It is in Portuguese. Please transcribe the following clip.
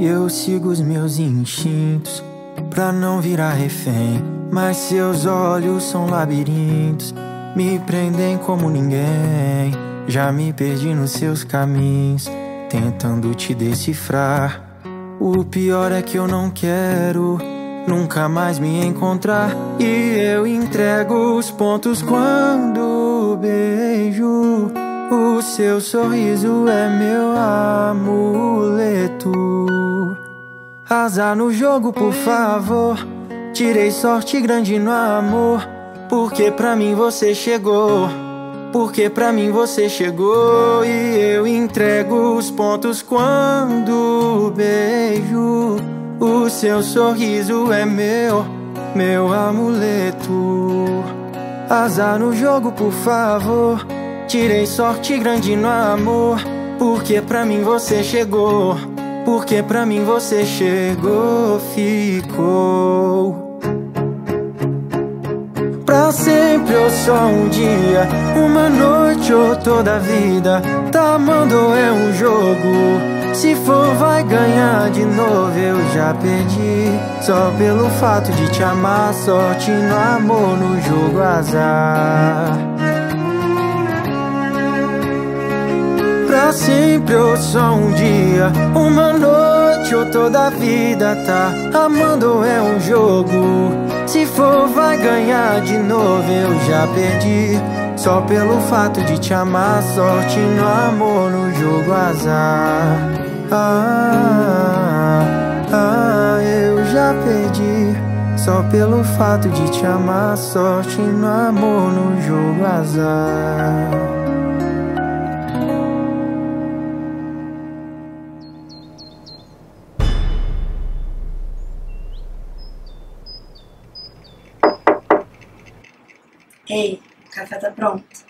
E eu sigo os meus instintos pra não virar refém. Mas seus olhos são labirintos, me prendem como ninguém. Já me perdi nos seus caminhos, tentando te decifrar. O pior é que eu não quero nunca mais me encontrar. E eu entrego os pontos quando beijo. O seu sorriso é meu amuleto. Azar no jogo, por favor. Tirei sorte grande no amor. Porque pra mim você chegou. Porque pra mim você chegou. E eu entrego os pontos quando beijo. O seu sorriso é meu, meu amuleto. Azar no jogo, por favor. Tirei sorte grande no amor, porque pra mim você chegou. Porque pra mim você chegou, ficou. Pra sempre ou só um dia, uma noite ou toda a vida. Tá amando é um jogo. Se for, vai ganhar de novo. Eu já perdi. Só pelo fato de te amar. Sorte no amor, no jogo azar. Pra sempre ou só um dia, uma noite ou toda a vida, tá? Amando é um jogo. Se for, vai ganhar de novo. Eu já perdi. Só pelo fato de te amar, sorte no amor, no jogo azar. Ah, ah, eu já perdi. Só pelo fato de te amar, sorte no amor, no jogo azar. Ei, o café tá pronto.